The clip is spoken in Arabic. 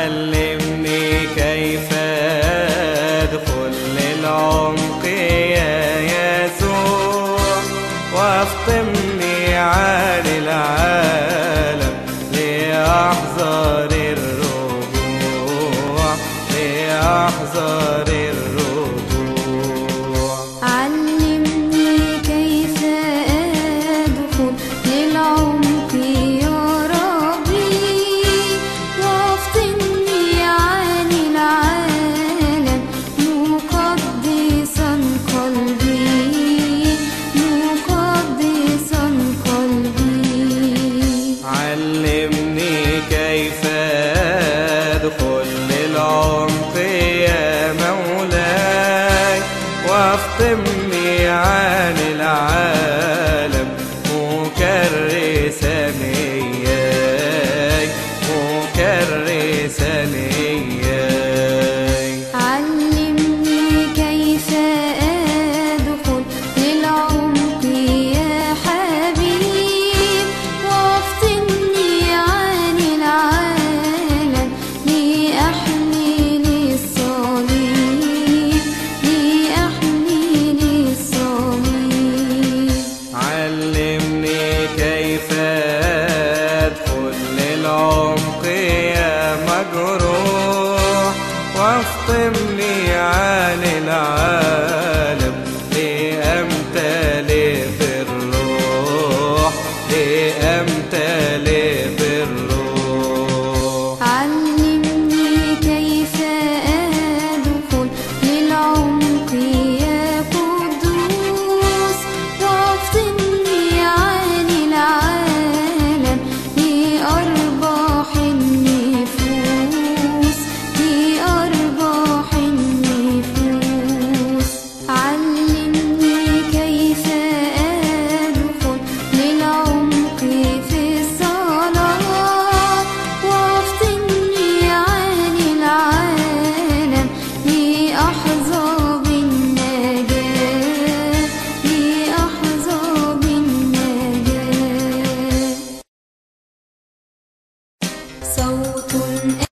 علمني كيف أدخل للعمق يا يسوع وأفطمني عن العالم لأحذر الرجوع لأحذر وافطمني عمقي يا مجروح واخطمني عن العالم. لأمتلي في الروح؟ لأمتلي